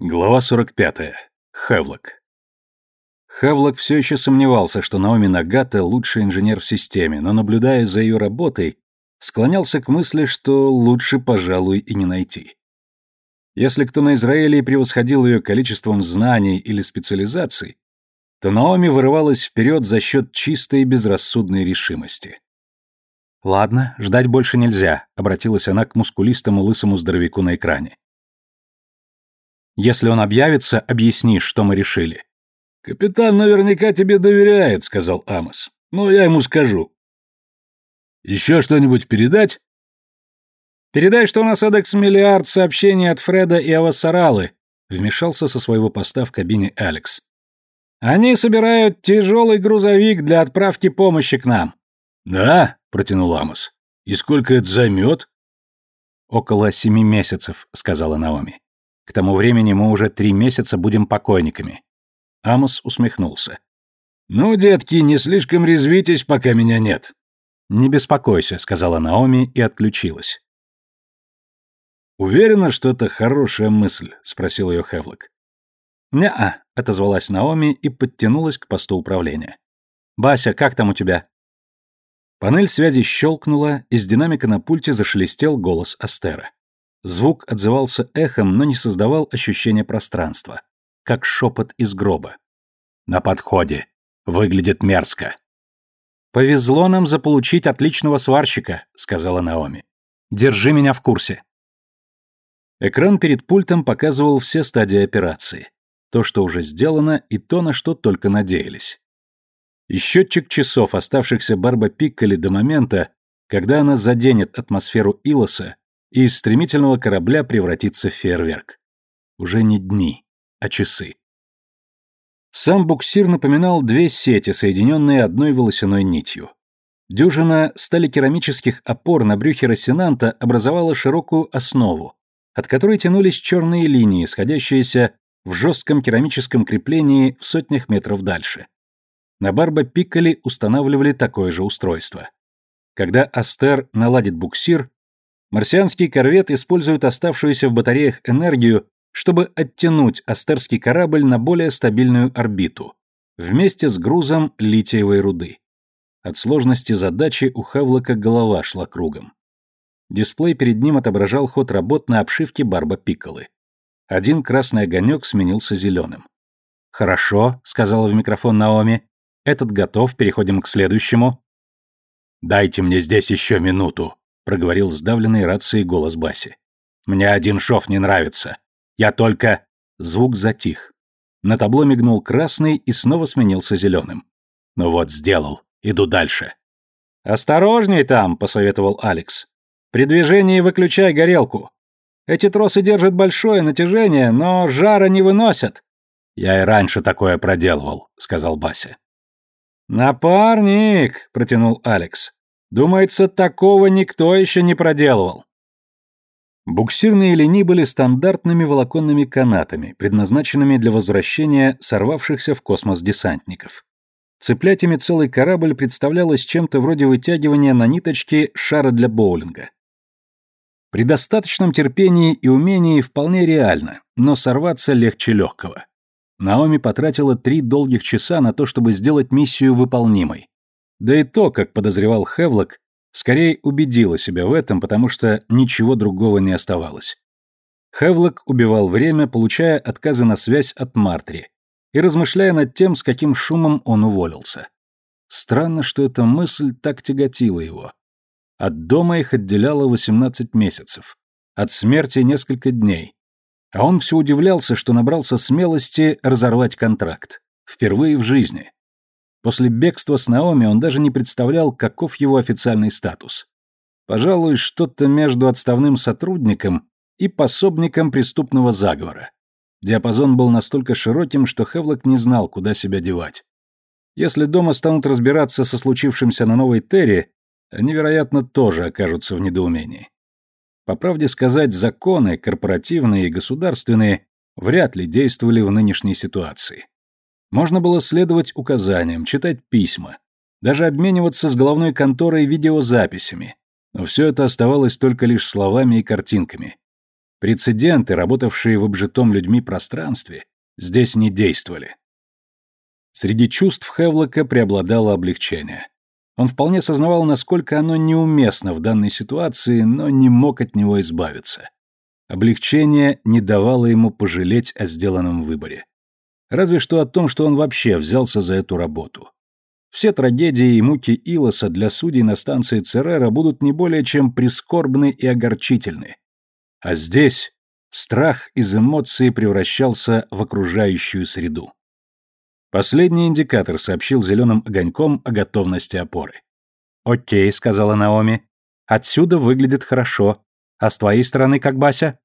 Глава 45. Хевлок. Хевлок все еще сомневался, что Наоми Нагата лучший инженер в системе, но, наблюдая за ее работой, склонялся к мысли, что лучше, пожалуй, и не найти. Если кто на Израиле превосходил ее количеством знаний или специализаций, то Наоми вырывалась вперед за счет чистой и безрассудной решимости. «Ладно, ждать больше нельзя», — обратилась она к мускулистому лысому здоровяку на экране. Если он объявится, объясни, что мы решили». «Капитан наверняка тебе доверяет», — сказал Амос. «Но я ему скажу». «Еще что-нибудь передать?» «Передай, что у нас эдакс миллиард сообщений от Фреда и Авасаралы», — вмешался со своего поста в кабине Алекс. «Они собирают тяжелый грузовик для отправки помощи к нам». «Да», — протянул Амос. «И сколько это займет?» «Около семи месяцев», — сказала Наоми. К тому времени мы уже три месяца будем покойниками. Амос усмехнулся. Ну, детки, не слишком резвитесь, пока меня нет. Не беспокойся, сказала Наоми и отключилась. Уверена, что это хорошая мысль, спросил ее Хевлок. «Не-а», — отозвалась Наоми и подтянулась к посту управления. «Бася, как там у тебя?» Панель связи щелкнула, из динамика на пульте зашелестел голос Астера. Звук отзывался эхом, но не создавал ощущения пространства, как шепот из гроба. «На подходе. Выглядит мерзко». «Повезло нам заполучить отличного сварщика», — сказала Наоми. «Держи меня в курсе». Экран перед пультом показывал все стадии операции. То, что уже сделано, и то, на что только надеялись. И счетчик часов, оставшихся Барба Пикколи до момента, когда она заденет атмосферу Илоса, и из стремительного корабля превратиться в фейерверк. Уже не дни, а часы. Сам буксир напоминал две сети, соединенные одной волосяной нитью. Дюжина сталикерамических опор на брюхе Рассенанта образовала широкую основу, от которой тянулись черные линии, сходящиеся в жестком керамическом креплении в сотнях метров дальше. На Барба Пикколи устанавливали такое же устройство. Когда Астер наладит буксир, Марсианский корвет использует оставшуюся в батареях энергию, чтобы оттянуть астерский корабль на более стабильную орбиту, вместе с грузом литиевой руды. От сложности задачи у Хавлока голова шла кругом. Дисплей перед ним отображал ход работ на обшивке Барба Пикколы. Один красный огонек сменился зеленым. «Хорошо», — сказала в микрофон Наоми. «Этот готов, переходим к следующему». «Дайте мне здесь еще минуту», проговорил сдавленный рацией голос Баси. «Мне один шов не нравится. Я только...» Звук затих. На табло мигнул красный и снова сменился зеленым. «Ну вот, сделал. Иду дальше». «Осторожней там», — посоветовал Алекс. «При движении выключай горелку. Эти тросы держат большое натяжение, но жара не выносят». «Я и раньше такое проделывал», — сказал Бася. «Напарник», — протянул Алекс. Думается, такого никто еще не проделывал. Буксирные линии были стандартными волоконными канатами, предназначенными для возвращения сорвавшихся в космос десантников. Цеплять ими целый корабль представлялось чем-то вроде вытягивания на ниточке шара для боулинга. При достаточном терпении и умении вполне реально, но сорваться легче легкого. Наоми потратила три долгих часа на то, чтобы сделать миссию выполнимой, да и то, как подозревал Хевлок, скорее убедила себя в этом, потому что ничего другого не оставалось. Хевлок убивал время, получая отказы на связь от Мартри и размышляя над тем, с каким шумом он уволился. Странно, что эта мысль так тяготила его. От дома их отделяло 18 месяцев, от смерти несколько дней. А он все удивлялся, что набрался смелости разорвать контракт. Впервые в жизни. После бегства с Наоми он даже не представлял, каков его официальный статус. Пожалуй, что-то между отставным сотрудником и пособником преступного заговора. Диапазон был настолько широким, что Хевлок не знал, куда себя девать. Если дома станут разбираться со случившимся на Новой Терре, они, вероятно, тоже окажутся в недоумении. По правде сказать, законы, корпоративные и государственные, вряд ли действовали в нынешней ситуации. Можно было следовать указаниям, читать письма, даже обмениваться с головной конторой видеозаписями, но все это оставалось только лишь словами и картинками. Прецеденты, работавшие в обжитом людьми пространстве, здесь не действовали. Среди чувств Хевлока преобладало облегчение. Он вполне сознавал, насколько оно неуместно в данной ситуации, но не мог от него избавиться. Облегчение не давало ему пожалеть о сделанном выборе. Разве что о том, что он вообще взялся за эту работу. Все трагедии и муки Илоса для судей на станции Церера будут не более чем прискорбны и огорчительны. А здесь страх из эмоций превращался в окружающую среду. Последний индикатор сообщил зеленым огоньком о готовности опоры. «Окей», — сказала Наоми. «Отсюда выглядит хорошо. А с твоей стороны как, Бася?»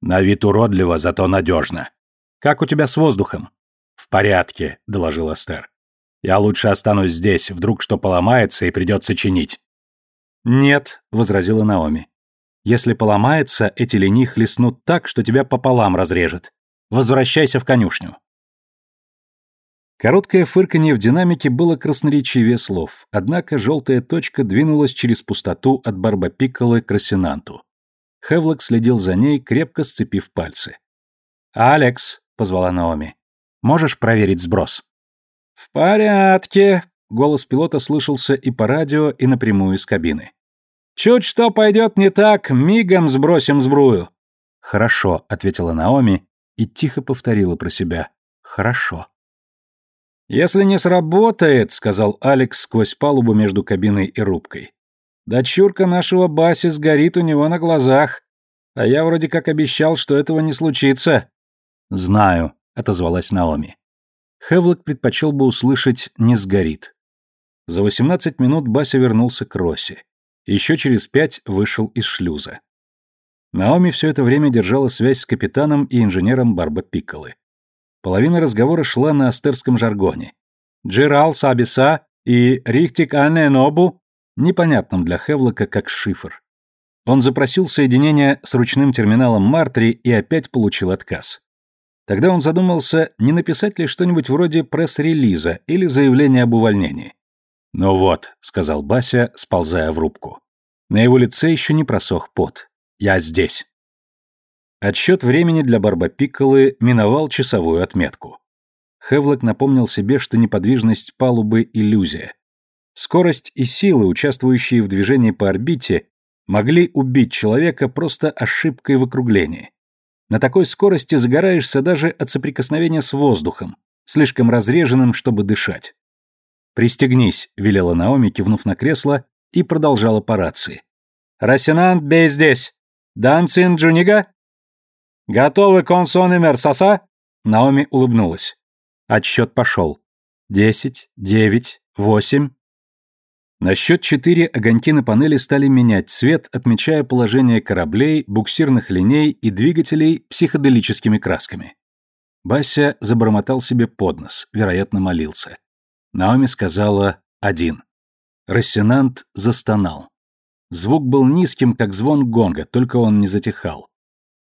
«На вид уродливо, зато надежно». «Как у тебя с воздухом?» «В порядке», — доложил Астер. «Я лучше останусь здесь, вдруг что поломается и придется чинить». «Нет», — возразила Наоми. «Если поломается, эти лени хлестнут так, что тебя пополам разрежет. Возвращайся в конюшню». Короткое фырканье в динамике было красноречивее слов, однако желтая точка двинулась через пустоту от Барбапикколы к Рассенанту. Хевлок следил за ней, крепко сцепив пальцы. «Алекс», — позвала Наоми, — «можешь проверить сброс?» «В порядке», — голос пилота слышался и по радио, и напрямую из кабины. «Чуть что пойдет не так, мигом сбросим сбрую». «Хорошо», — ответила Наоми и тихо повторила про себя. «Хорошо». «Если не сработает», — сказал Алекс сквозь палубу между кабиной и рубкой. «Дочурка нашего Баси сгорит у него на глазах, а я вроде как обещал, что этого не случится». «Знаю», — отозвалась Наоми. Хевлок предпочел бы услышать «не сгорит». За 18 минут Бася вернулся к Росе. Еще через пять вышел из шлюза. Наоми все это время держала связь с капитаном и инженером Барба Пикколы. Половина разговора шла на астерском жаргоне. «Джирал Сабиса» и «Рихтик Анне Нобу» непонятном для Хевлока как шифр. Он запросил соединение с ручным терминалом Мартри и опять получил отказ. Тогда он задумался, не написать ли что-нибудь вроде пресс-релиза или заявления об увольнении. «Ну вот», — сказал Бася, сползая в рубку. На его лице еще не просох пот. «Я здесь». Отсчет времени для Барбапикколы миновал часовую отметку. Хевлок напомнил себе, что неподвижность палубы — иллюзия. Скорость и силы, участвующие в движении по орбите, могли убить человека просто ошибкой в округлении. На такой скорости загораешься даже от соприкосновения с воздухом, слишком разреженным, чтобы дышать. «Пристегнись», — велела Наоми, кивнув на кресло, и продолжала по рации. «Рассенант, бей здесь! Дансин Джунига?» «Готовы, консонемер Саса?» Наоми улыбнулась. Отсчет пошел. Десять, девять, восемь. На счет четыре огоньки на панели стали менять цвет, отмечая положение кораблей, буксирных линей и двигателей психоделическими красками. Бася забормотал себе под нос, вероятно, молился. Наоми сказала «один». Рассенант застонал. Звук был низким, как звон гонга, только он не затихал.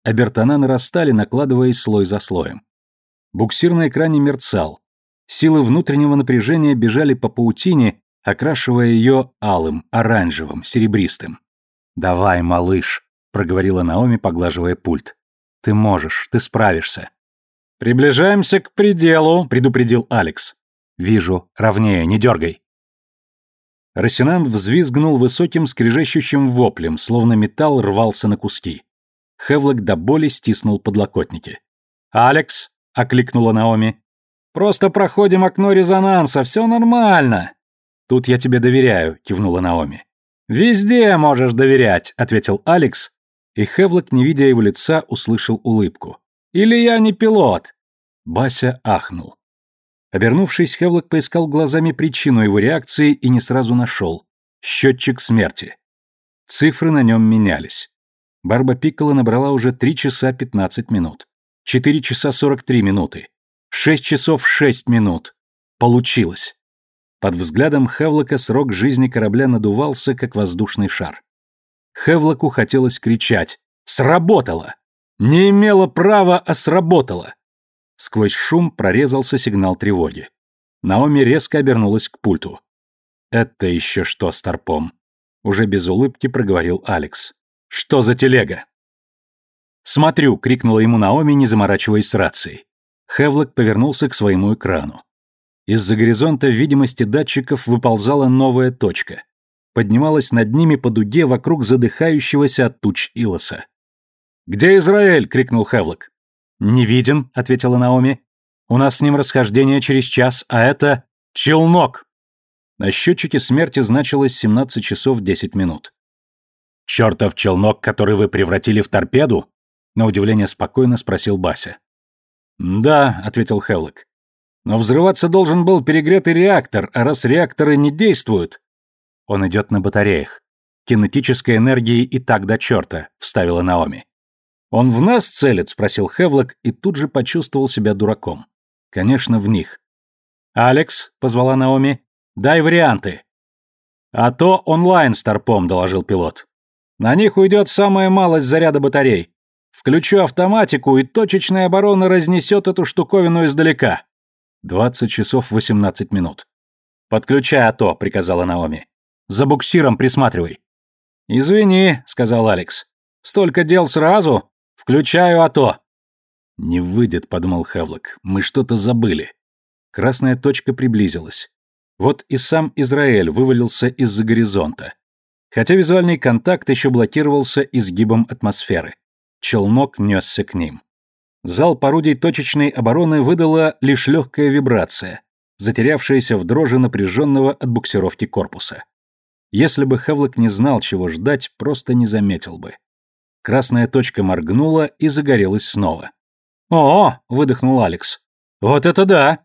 Обертона нарастали, накладываясь слой за слоем. Буксир на экране мерцал. Силы внутреннего напряжения бежали по паутине, окрашивая ее алым, оранжевым, серебристым. «Давай, малыш», — проговорила Наоми, поглаживая пульт. «Ты можешь, ты справишься». «Приближаемся к пределу», — предупредил Алекс. «Вижу. Ровнее, не дергай». Рассенант взвизгнул высоким скрежещущим воплем, словно металл рвался на куски. Хевлок до боли стиснул подлокотники. «Алекс!» — окликнула Наоми. «Просто проходим окно резонанса, все нормально!» «Тут я тебе доверяю», — кивнула Наоми. «Везде можешь доверять», — ответил Алекс, и Хевлок, не видя его лица, услышал улыбку. «Или я не пилот?» Бася ахнул. Обернувшись, Хевлок поискал глазами причину его реакции и не сразу нашел. Счетчик смерти. Цифры на нем менялись. Барба Пиккола набрала уже 3 часа 15 минут. 4 часа 43 минуты. 6 часов 6 минут. Получилось. Под взглядом Хевлока срок жизни корабля надувался, как воздушный шар. Хевлоку хотелось кричать «Сработало!» Не имело права, а сработало! Сквозь шум прорезался сигнал тревоги. Наоми резко обернулась к пульту. «Это еще что, Старпом?» Уже без улыбки проговорил Алекс. Что за телега? «Смотрю!» — крикнула ему Наоми, не заморачиваясь с рацией. Хевлок повернулся к своему экрану. Из-за горизонта видимости датчиков выползала новая точка. Поднималась над ними по дуге вокруг задыхающегося от туч Илоса. «Где Израиль?» — крикнул Хевлок. «Не виден», — ответила Наоми. «У нас с ним расхождение через час, а это челнок!» На счетчике смерти значилось 17 часов 10 минут. «Чертов челнок, который вы превратили в торпеду?» На удивление спокойно спросил Бася. «Да», — ответил Хевлок. «Но взрываться должен был перегретый реактор, а раз реакторы не действуют...» «Он идет на батареях. Кинетической энергии и так до черта», — вставила Наоми. «Он в нас целит?» — спросил Хевлок и тут же почувствовал себя дураком. «Конечно, в них». «Алекс», — позвала Наоми, — «дай варианты». «А то онлайн с торпом», — доложил пилот. «На них уйдет самая малость заряда батарей. Включу автоматику, и точечная оборона разнесет эту штуковину издалека. Двадцать часов восемнадцать минут. «Подключай АТО», — приказала Наоми. «За буксиром присматривай». «Извини», — сказал Алекс. «Столько дел сразу? Включаю АТО». «Не выйдет», — подумал Хевлок. «Мы что-то забыли». Красная точка приблизилась. Вот и сам Израиль вывалился из-за горизонта. Хотя визуальный контакт еще блокировался изгибом атмосферы. Челнок несся к ним. Зал орудий точечной обороны выдала лишь легкая вибрация, затерявшаяся в дрожи напряженного от буксировки корпуса. Если бы Хевлок не знал, чего ждать, просто не заметил бы. Красная точка моргнула и загорелась снова. «О!» — выдохнул Алекс. «Вот это да!»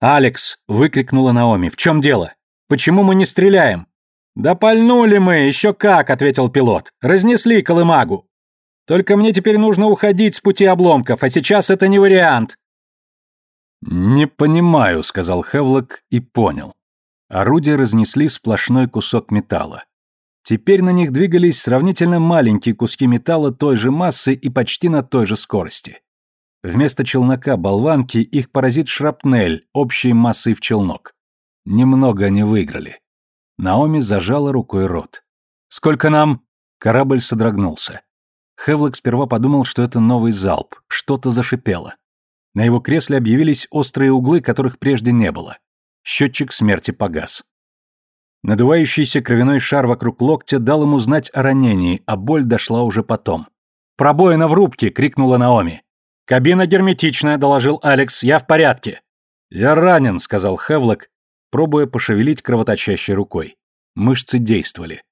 «Алекс!» — выкрикнула Наоми. «В чем дело? Почему мы не стреляем?» «Да пальнули мы, еще как!» — ответил пилот. «Разнесли колымагу!» Только мне теперь нужно уходить с пути обломков, а сейчас это не вариант». «Не понимаю», — сказал Хевлок и понял. Орудия разнесли сплошной кусок металла. Теперь на них двигались сравнительно маленькие куски металла той же массы и почти на той же скорости. Вместо челнока-болванки их поразит шрапнель общей массой в челнок. Немного они выиграли. Наоми зажала рукой рот. «Сколько нам?» Корабль содрогнулся. Хевлок сперва подумал, что это новый залп, что-то зашипело. На его кресле объявились острые углы, которых прежде не было. Счетчик смерти погас. Надувающийся кровяной шар вокруг локтя дал ему знать о ранении, а боль дошла уже потом. «Пробоина в рубке!» — крикнула Наоми. «Кабина герметичная», — доложил Алекс. «Я в порядке». «Я ранен», — сказал Хевлок, пробуя пошевелить кровоточащей рукой. Мышцы действовали.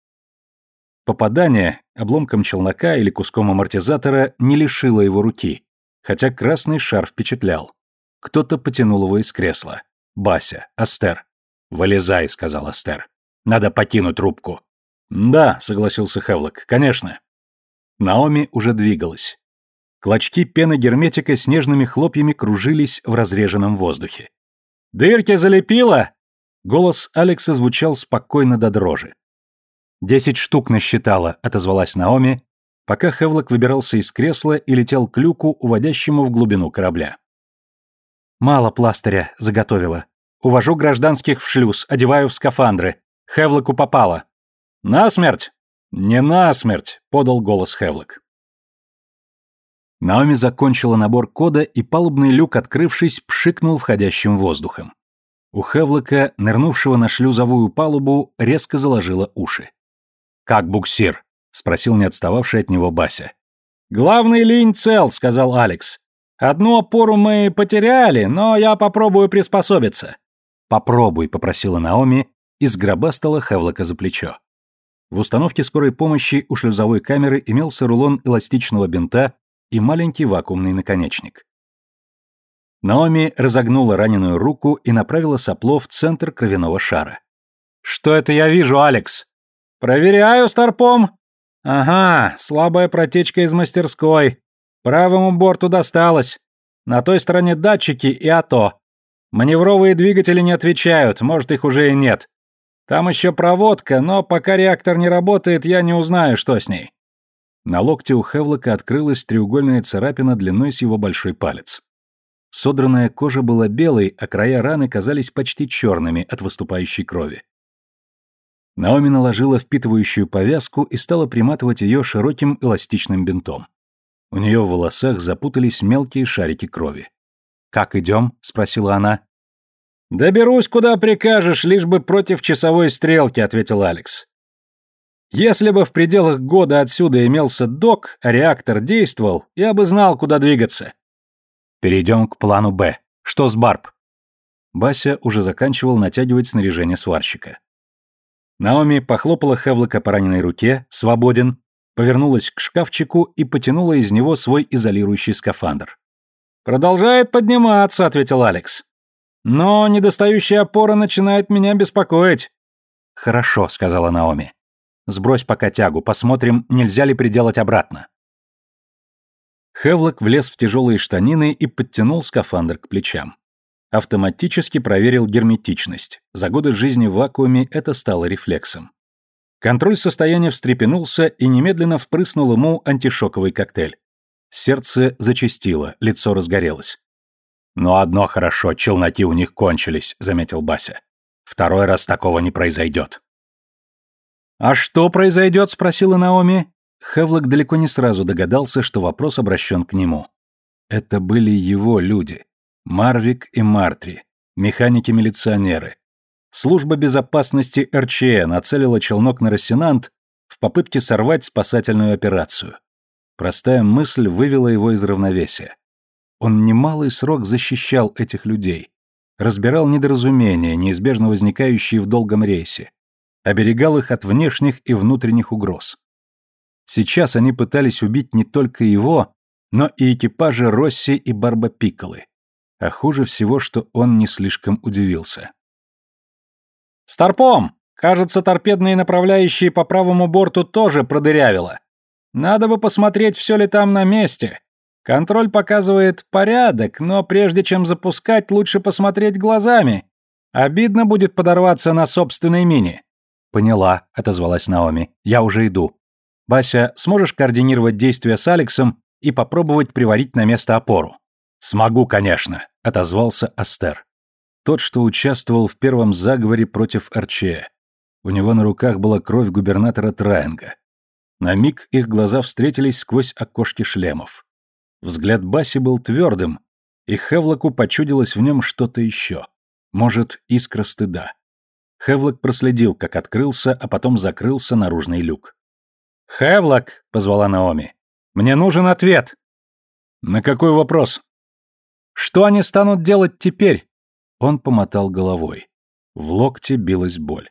Попадание обломком челнока или куском амортизатора не лишило его руки, хотя красный шар впечатлял. Кто-то потянул его из кресла. «Бася, Астер». «Вылезай», — сказал Астер. «Надо покинуть рубку». «Да», — согласился Хевлок, — «конечно». Наоми уже двигалась. Клочки пены герметика снежными хлопьями кружились в разреженном воздухе. «Дырки залепило!» Голос Алекса звучал спокойно до дрожи. «Десять штук насчитала», — отозвалась Наоми, пока Хевлок выбирался из кресла и летел к люку, уводящему в глубину корабля. «Мало пластыря», — заготовила. «Увожу гражданских в шлюз, одеваю в скафандры. Хевлоку попало». «Насмерть?» «Не насмерть», — подал голос Хевлок. Наоми закончила набор кода, и палубный люк, открывшись, пшикнул входящим воздухом. У Хевлока, нырнувшего на шлюзовую палубу, резко заложило уши. «Как буксир?» — спросил не отстававший от него Бася. «Главный линь цел», — сказал Алекс. «Одну опору мы потеряли, но я попробую приспособиться». «Попробуй», — попросила Наоми и сгробастала Хевлока за плечо. В установке скорой помощи у шлюзовой камеры имелся рулон эластичного бинта и маленький вакуумный наконечник. Наоми разогнула раненую руку и направила сопло в центр кровяного шара. «Что это я вижу, Алекс?» «Проверяю, Старпом!» «Ага, слабая протечка из мастерской. Правому борту досталось. На той стороне датчики и АТО. Маневровые двигатели не отвечают, может, их уже и нет. Там еще проводка, но пока реактор не работает, я не узнаю, что с ней». На локте у Хевлока открылась треугольная царапина длиной с его большой палец. Содранная кожа была белой, а края раны казались почти черными от выступающей крови. Наоми наложила впитывающую повязку и стала приматывать ее широким эластичным бинтом. У нее в волосах запутались мелкие шарики крови. «Как идем?» — спросила она. «Доберусь, куда прикажешь, лишь бы против часовой стрелки», — ответил Алекс. «Если бы в пределах года отсюда имелся док, а реактор действовал, я бы знал, куда двигаться». «Перейдем к плану «Б». Что с Барб?» Бася уже заканчивал натягивать снаряжение сварщика. Наоми похлопала Хевлока по раненой руке, свободен, повернулась к шкафчику и потянула из него свой изолирующий скафандр. «Продолжает подниматься», — ответил Алекс. Но недостающая опора начинает меня беспокоить. Хорошо, сказала Наоми. Сбрось пока тягу, посмотрим, нельзя ли приделать обратно. Хевлок влез в тяжелые штанины и подтянул скафандр к плечам. Автоматически проверил герметичность. За годы жизни в вакууме это стало рефлексом. Контроль состояния встрепенулся и немедленно впрыснул ему антишоковый коктейль. Сердце зачастило, лицо разгорелось. «Но одно хорошо, челноки у них кончились», — заметил Бася. «Второй раз такого не произойдет». «А что произойдет?» — спросила Наоми. Хевлок далеко не сразу догадался, что вопрос обращен к нему. Это были его люди. Марвик и Мартри, механики-милиционеры. Служба безопасности РЧЭ нацелила челнок на Рассенант в попытке сорвать спасательную операцию. Простая мысль вывела его из равновесия. Он немалый срок защищал этих людей, разбирал недоразумения, неизбежно возникающие в долгом рейсе, оберегал их от внешних и внутренних угроз. Сейчас они пытались убить не только его, но и экипажи Росси и Барба Пикколы. А хуже всего, что он не слишком удивился. «Старпом! Кажется, торпедные направляющие по правому борту тоже продырявило. Надо бы посмотреть, все ли там на месте. Контроль показывает порядок, но прежде чем запускать, лучше посмотреть глазами. Обидно будет подорваться на собственной мине. Поняла, отозвалась Наоми. Я уже иду. Бася, сможешь координировать действия с Алексом и попробовать приварить на место опору? Смогу, конечно, отозвался Астер. Тот, что участвовал в первом заговоре против РЧЭ. У него на руках была кровь губернатора Траенга. На миг их глаза встретились сквозь окошки шлемов. Взгляд Баси был твердым, и Хевлоку почудилось в нем что-то еще. Может, искра стыда. Хевлок проследил, как открылся, а потом закрылся наружный люк. «Хевлок!» — позвала Наоми. «Мне нужен ответ!» «На какой вопрос?» «Что они станут делать теперь?» Он помотал головой. В локте билась боль.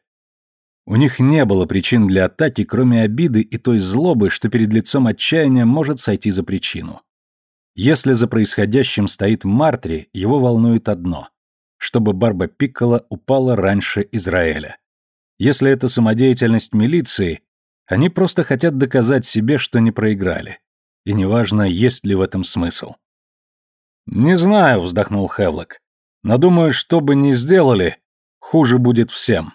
У них не было причин для атаки, кроме обиды и той злобы, что перед лицом отчаяния может сойти за причину. Если за происходящим стоит Мартри, его волнует одно – чтобы Барба Пиккола упала раньше Израиля. Если это самодеятельность милиции, они просто хотят доказать себе, что не проиграли. И неважно, есть ли в этом смысл. «Не знаю», — вздохнул Хевлок. «Но думаю, что бы ни сделали, хуже будет всем».